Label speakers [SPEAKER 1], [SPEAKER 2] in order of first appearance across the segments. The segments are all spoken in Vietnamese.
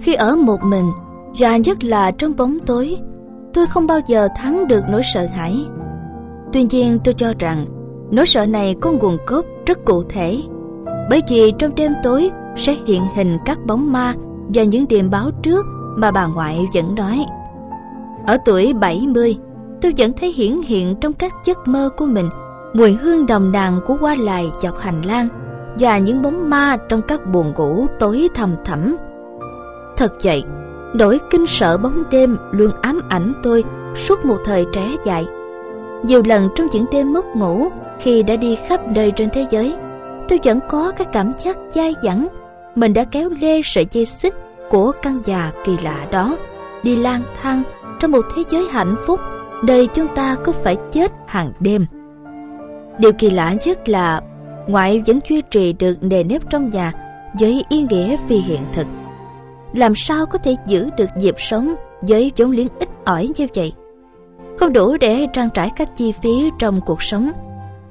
[SPEAKER 1] Khi ở một mình, và nhất là trong bóng tối, tôi không bao giờ thắng được nỗi sợ hãi. Tuy nhiên tôi cho rằng nỗi sợ này có nguồn gốc rất cụ thể, bởi vì trong đêm tối sẽ hiện hình các bóng ma và những điềm báo trước mà bà ngoại vẫn nói. Ở tuổi 70, tôi vẫn thấy hiển hiện trong các giấc mơ của mình mùi hương đồng đàn của hoa lại dọc hành lang và những bóng ma trong các buồng ngủ tối thầm thẳm. Thật vậy, nỗi kinh sợ bóng đêm luôn ám ảnh tôi suốt một thời trẻ dại Nhiều lần trong những đêm mất ngủ khi đã đi khắp nơi trên thế giới, tôi vẫn có cái cảm giác dai dẳng mình đã kéo lê sợi dây xích của căn nhà kỳ lạ đó đi lang thang trong một thế giới hạnh phúc nơi chúng ta cứ phải chết hàng đêm. Điều kỳ lạ nhất là ngoại vẫn duy trì được nề nếp trong nhà với ý nghĩa phi hiện thực. Làm sao có thể giữ được dịp sống với vốn liếng ít ỏi như vậy? Không đủ để trang trải các chi phí trong cuộc sống.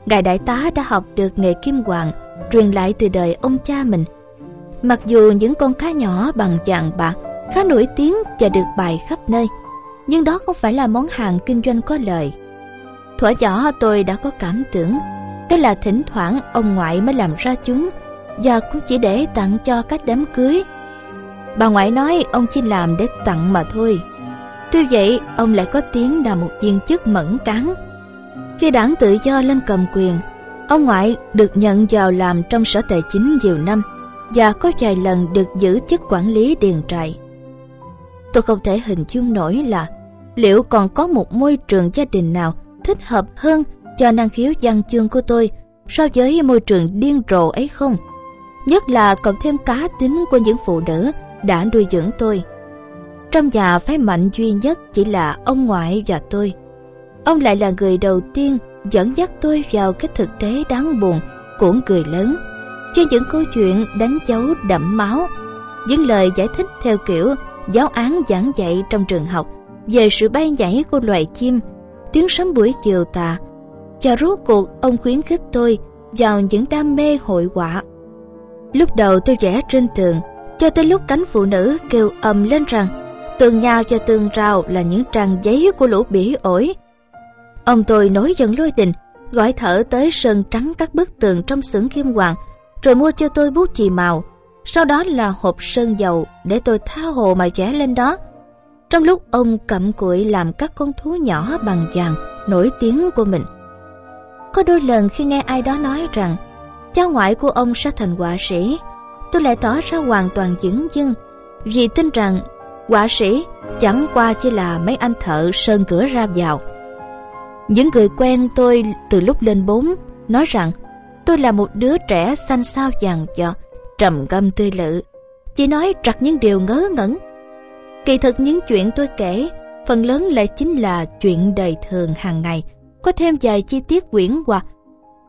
[SPEAKER 1] Ngài đại tá đã học được nghề kim hoàng truyền lại từ đời ông cha mình. Mặc dù những con cá nhỏ bằng vàng bạc khá nổi tiếng và được bày khắp nơi, nhưng đó không phải là món hàng kinh doanh có lời. Thuở nhỏ tôi đã có cảm tưởng đó là thỉnh thoảng ông ngoại mới làm ra chúng và cũng chỉ để tặng cho các đám cưới. Bà ngoại nói ông chỉ làm để tặng mà thôi. Tuy vậy, ông lại có tiếng là một viên chức mẫn cán. Khi đảng tự do lên cầm quyền, ông ngoại được nhận vào làm trong sở tài chính nhiều năm và có vài lần được giữ chức quản lý điền trại. Tôi không thể hình dung nổi là liệu còn có một môi trường gia đình nào thích hợp hơn cho năng khiếu văn chương của tôi so với môi trường điên rồ ấy không? Nhất là cộng thêm cá tính của những phụ nữ đã nuôi dưỡng tôi. Trong nhà phái mạnh duy nhất chỉ là ông ngoại và tôi. Ông lại là người đầu tiên dẫn dắt tôi vào cái thực tế đáng buồn của người lớn cho những câu chuyện đánh dấu đậm máu những lời giải thích theo kiểu giáo án giảng dạy trong trường học về sự bay nhảy của loài chim, tiếng sấm buổi chiều tà. Và rốt cuộc ông khuyến khích tôi vào những đam mê hội họa. Lúc đầu tôi vẽ trên tường, cho tới lúc cánh phụ nữ kêu ầm lên rằng tường nhà và tường rào là những trang giấy của lũ bỉ ổi. Ông tôi nối dần lôi đình, gọi thở tới sơn trắng các bức tường trong xưởng kim hoàng, rồi mua cho tôi bút chì màu. Sau đó là hộp sơn dầu để tôi tha hồ mà vẽ lên đó trong lúc ông cặm cụi làm các con thú nhỏ bằng vàng nổi tiếng của mình. Có đôi lần khi nghe ai đó nói rằng cháu ngoại của ông sẽ thành họa sĩ, tôi lại tỏ ra hoàn toàn dững dưng vì tin rằng họa sĩ chẳng qua chỉ là mấy anh thợ sơn cửa ra vào. Những người quen tôi từ lúc lên bốn nói rằng tôi là một đứa trẻ xanh xao vàng giọt, trầm ngâm tươi lự, chỉ nói trật những điều ngớ ngẩn Kỳ thực những chuyện tôi kể, phần lớn lại chính là chuyện đời thường hàng ngày, có thêm vài chi tiết quyển hoặc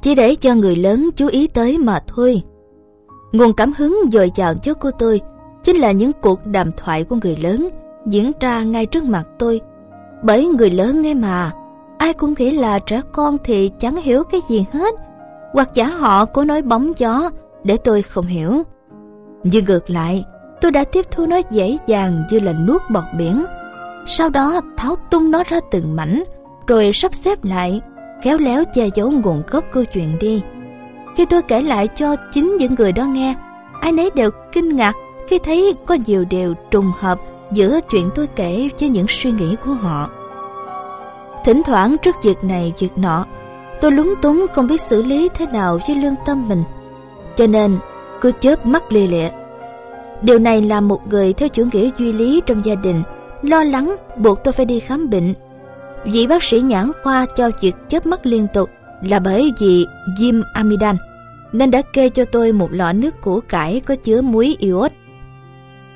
[SPEAKER 1] chỉ để cho người lớn chú ý tới mà thôi. Nguồn cảm hứng dồi dào nhất của tôi chính là những cuộc đàm thoại của người lớn diễn ra ngay trước mặt tôi. Bởi người lớn nghe mà, ai cũng nghĩ là trẻ con thì chẳng hiểu cái gì hết, hoặc giả họ cố nói bóng gió để tôi không hiểu. Nhưng ngược lại, tôi đã tiếp thu nó dễ dàng như là nuốt bọt biển. Sau đó tháo tung nó ra từng mảnh, rồi sắp xếp lại, khéo léo che giấu nguồn gốc câu chuyện đi. Khi tôi kể lại cho chính những người đó nghe, ai nấy đều kinh ngạc khi thấy có nhiều điều trùng hợp giữa chuyện tôi kể với những suy nghĩ của họ. Thỉnh thoảng trước việc này việc nọ, tôi lúng túng không biết xử lý thế nào với lương tâm mình. Cho nên cứ chớp mắt lia lịa Điều này làm một người theo chủ nghĩa duy lý trong gia đình lo lắng buộc tôi phải đi khám bệnh. Vị bác sĩ nhãn khoa cho việc chớp mắt liên tục là bởi vì viêm amidan nên đã kê cho tôi một lọ nước củ cải có chứa muối iốt.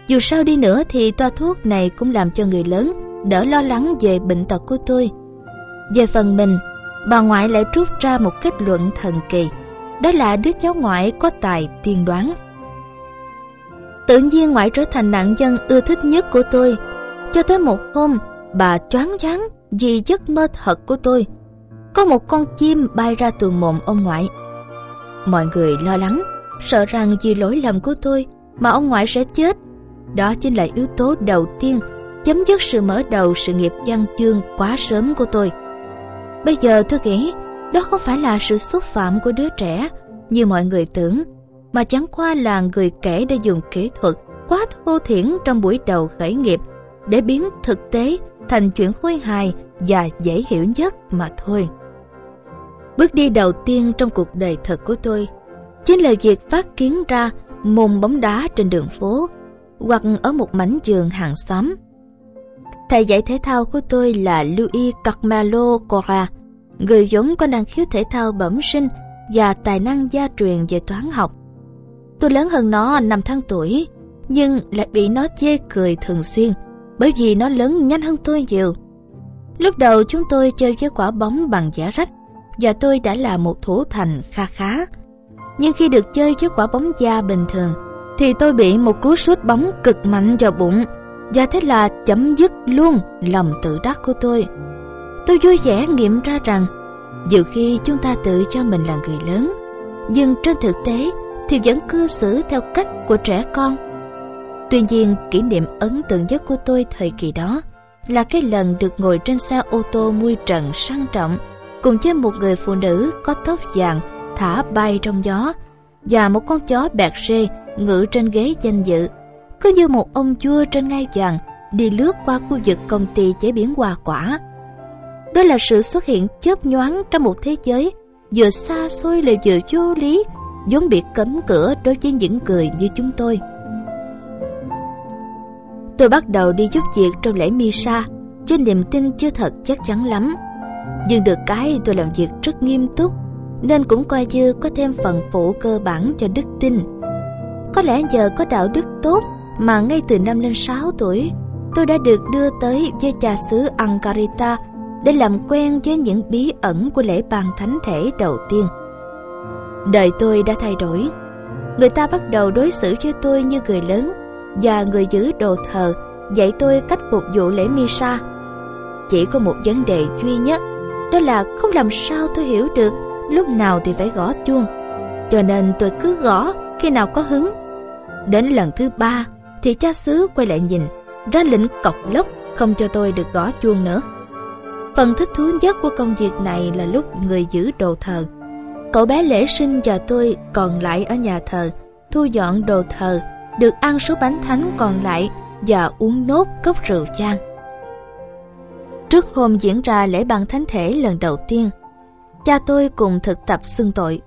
[SPEAKER 1] Dù sao đi nữa thì toa thuốc này cũng làm cho người lớn đỡ lo lắng về bệnh tật của tôi. Về phần mình, bà ngoại lại rút ra một kết luận thần kỳ, đó là đứa cháu ngoại có tài tiên đoán. Tự nhiên ngoại trở thành nạn nhân ưa thích nhất của tôi. Cho tới một hôm, bà choáng váng vì giấc mơ thật của tôi. Có một con chim bay ra từ mồm ông ngoại. Mọi người lo lắng, sợ rằng vì lỗi lầm của tôi mà ông ngoại sẽ chết. Đó chính là yếu tố đầu tiên chấm dứt sự mở đầu sự nghiệp văn chương quá sớm của tôi. Bây giờ tôi nghĩ đó không phải là sự xúc phạm của đứa trẻ như mọi người tưởng, mà chẳng qua là người kể đã dùng kỹ thuật quá thô thiển trong buổi đầu khởi nghiệp để biến thực tế thành chuyện khôi hài và dễ hiểu nhất mà thôi. Bước đi đầu tiên trong cuộc đời thật của tôi chính là việc phát kiến ra môn bóng đá trên đường phố hoặc ở một mảnh giường hàng xóm. Thầy dạy thể thao của tôi là Louis Carmelo Cora, người vốn có năng khiếu thể thao bẩm sinh và tài năng gia truyền về toán học. Tôi lớn hơn nó 5 tháng tuổi, nhưng lại bị nó chê cười thường xuyên bởi vì nó lớn nhanh hơn tôi nhiều. Lúc đầu chúng tôi chơi với quả bóng bằng giả rách và tôi đã là một thủ thành kha khá. Nhưng khi được chơi với quả bóng da bình thường thì tôi bị một cú sút bóng cực mạnh vào bụng và thế là chấm dứt luôn lòng tự đắc của tôi. Tôi vui vẻ nghiệm ra rằng dù khi chúng ta tự cho mình là người lớn nhưng trên thực tế thì vẫn cư xử theo cách của trẻ con. Tuy nhiên, kỷ niệm ấn tượng nhất của tôi thời kỳ đó là cái lần được ngồi trên xe ô tô mui trần sang trọng cùng với một người phụ nữ có tóc vàng thả bay trong gió và một con chó bẹt rê ngự trên ghế danh dự cứ như một ông chua trên ngai vàng đi lướt qua khu vực công ty chế biến hoa quả đó là sự xuất hiện chớp nhoáng trong một thế giới vừa xa xôi lại vừa vô lý vốn bị cấm cửa đối với những người như chúng tôi. Tôi bắt đầu đi giúp việc trong lễ misa trên niềm tin chưa thật chắc chắn lắm. Nhưng được cái tôi làm việc rất nghiêm túc, nên cũng coi như có thêm phần phụ cơ bản cho đức tin. Có lẽ giờ có đạo đức tốt, mà ngay từ năm lên 6 tuổi, tôi đã được đưa tới với cha xứ Angarita để làm quen với những bí ẩn của lễ bàn thánh thể đầu tiên. Đời tôi đã thay đổi. Người ta bắt đầu đối xử với tôi như người lớn và người giữ đồ thờ dạy tôi cách phục vụ lễ Misa. Chỉ có một vấn đề duy nhất, đó là không làm sao tôi hiểu được lúc nào thì phải gõ chuông. Cho nên tôi cứ gõ khi nào có hứng. Đến lần thứ ba thì cha xứ quay lại nhìn, ra lệnh cọc lốc không cho tôi được gõ chuông nữa. Phần thích thú nhất của công việc này là lúc người giữ đồ thờ. Cậu bé lễ sinh và tôi còn lại ở nhà thờ, thu dọn đồ thờ, được ăn số bánh thánh còn lại và uống nốt cốc rượu chan. Trước hôm diễn ra lễ ban thánh thể lần đầu tiên, cha tôi cùng thực tập xưng tội.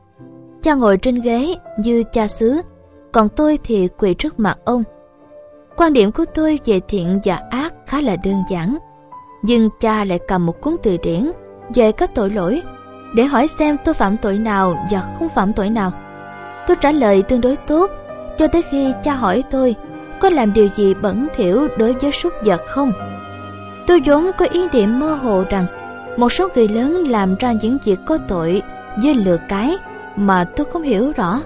[SPEAKER 1] Cha ngồi trên ghế như cha xứ, còn tôi thì quỳ trước mặt ông. Quan điểm của tôi về thiện và ác khá là đơn giản nhưng cha lại cầm một cuốn từ điển về các tội lỗi để hỏi xem tôi phạm tội nào và không phạm tội nào. Tôi trả lời tương đối tốt cho tới khi cha hỏi tôi có làm điều gì bẩn thỉu đối với súc vật không. Tôi vốn có ý niệm mơ hồ rằng một số người lớn làm ra những việc có tội với lừa cái mà tôi không hiểu rõ.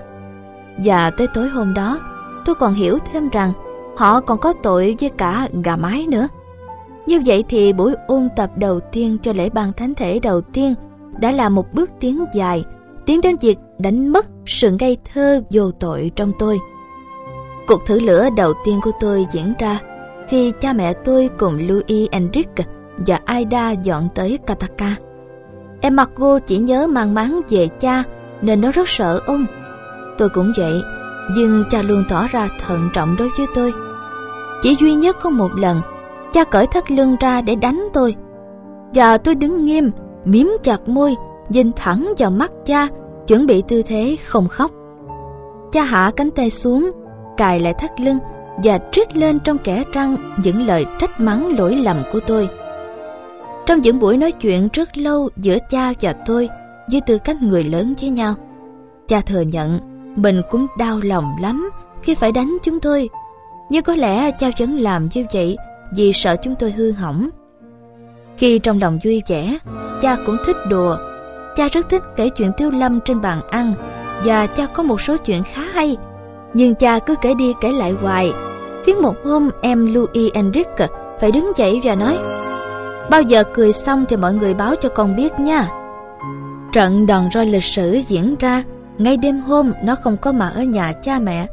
[SPEAKER 1] Và tới tối hôm đó, tôi còn hiểu thêm rằng họ còn có tội với cả gà mái nữa. Như vậy thì buổi ôn tập đầu tiên cho lễ ban thánh thể đầu tiên đã là một bước tiến dài, tiến đến việc đánh mất sự ngây thơ vô tội trong tôi. Cuộc thử lửa đầu tiên của tôi diễn ra khi cha mẹ tôi cùng Louis Enrique và Aida dọn tới Kataka. Em cô chỉ nhớ mang máng về cha nên nó rất sợ ông. Tôi cũng vậy, nhưng cha luôn tỏ ra thận trọng đối với tôi. Chỉ duy nhất có một lần cha cởi thắt lưng ra để đánh tôi và tôi đứng nghiêm miếm chặt môi, nhìn thẳng vào mắt cha, chuẩn bị tư thế không khóc. Cha hạ cánh tay xuống, cài lại thắt lưng và trích lên trong kẻ răng những lời trách mắng lỗi lầm của tôi. Trong những buổi nói chuyện rất lâu giữa cha và tôi với tư cách người lớn với nhau, cha thừa nhận mình cũng đau lòng lắm khi phải đánh chúng tôi. Nhưng có lẽ cha vẫn làm như vậy vì sợ chúng tôi hư hỏng. Khi trong lòng vui vẻ, cha cũng thích đùa. Cha rất thích kể chuyện tiêu lâm trên bàn ăn và cha có một số chuyện khá hay. Nhưng cha cứ kể đi kể lại hoài, khiến một hôm em Louis Enrique phải đứng dậy và nói Bao giờ cười xong thì mọi người báo cho con biết nha. Trận đòn roi lịch sử diễn ra Ngay đêm hôm nó không có mặt ở nhà cha mẹ,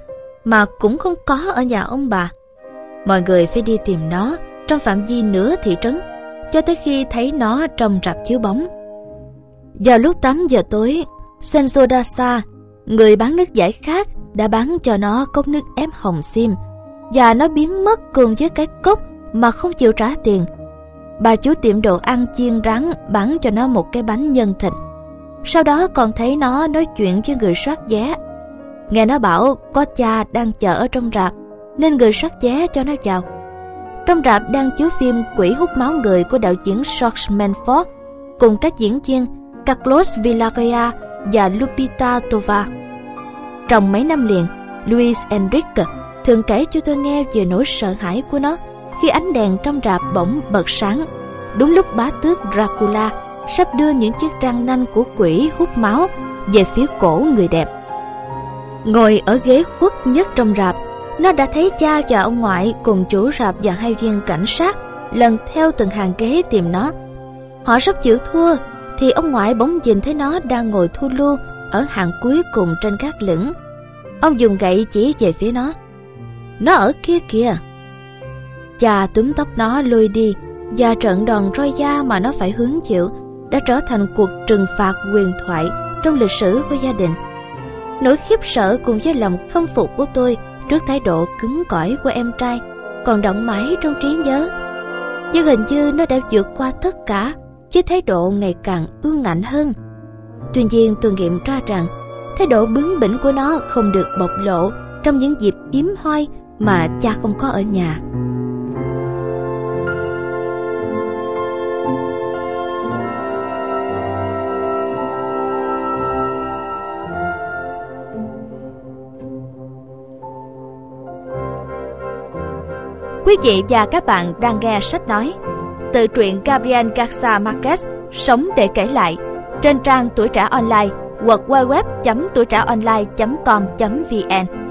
[SPEAKER 1] mà cũng không có ở nhà ông bà. Mọi người phải đi tìm nó trong phạm vi nửa thị trấn, cho tới khi thấy nó trong rạp chiếu bóng. Vào lúc 8 giờ tối, Senso Dasa, người bán nước giải khát, đã bán cho nó cốc nước ép hồng sim, và nó biến mất cùng với cái cốc mà không chịu trả tiền. Bà chủ tiệm đồ ăn chiên rắn bán cho nó một cái bánh nhân thịt. Sau đó còn thấy nó nói chuyện với người soát vé. Nghe nó bảo có cha đang chờ ở trong rạp, nên người soát vé cho nó chào. Trong rạp đang chiếu phim Quỷ hút máu người của đạo diễn George Manford cùng các diễn viên Carlos Villarreal và Lupita Tova. Trong mấy năm liền, Luis Enrique thường kể cho tôi nghe về nỗi sợ hãi của nó khi ánh đèn trong rạp bỗng bật sáng. Đúng lúc bá tước Dracula sắp đưa những chiếc răng nanh của quỷ hút máu về phía cổ người đẹp. Ngồi ở ghế khuất nhất trong rạp, nó đã thấy cha và ông ngoại cùng chủ rạp và hai viên cảnh sát lần theo từng hàng ghế tìm nó. Họ sắp chịu thua, thì ông ngoại bỗng nhìn thấy nó đang ngồi thu lưu ở hàng cuối cùng trên các lửng. Ông dùng gậy chỉ về phía nó. Nó ở kia kìa. Cha túm tóc nó lôi đi, và trận đòn roi da mà nó phải hứng chịu đã trở thành cuộc trừng phạt quyền thoại trong lịch sử của gia đình. Nỗi khiếp sợ cùng với lòng khâm phục của tôi trước thái độ cứng cỏi của em trai, còn động mãi trong trí nhớ. Nhưng hình như nó đã vượt qua tất cả với thái độ ngày càng ương ngạnh hơn. Tuy nhiên tôi nghiệm ra rằng, thái độ bướng bỉnh của nó không được bộc lộ trong những dịp hiếm hoi mà cha không có ở nhà. Quý vị và các bạn đang nghe sách nói Tự truyện Gabriel Garcia Marquez, Sống để kể lại, trên trang tuổi trẻ online hoặc www.tuổi trẻ online.com.vn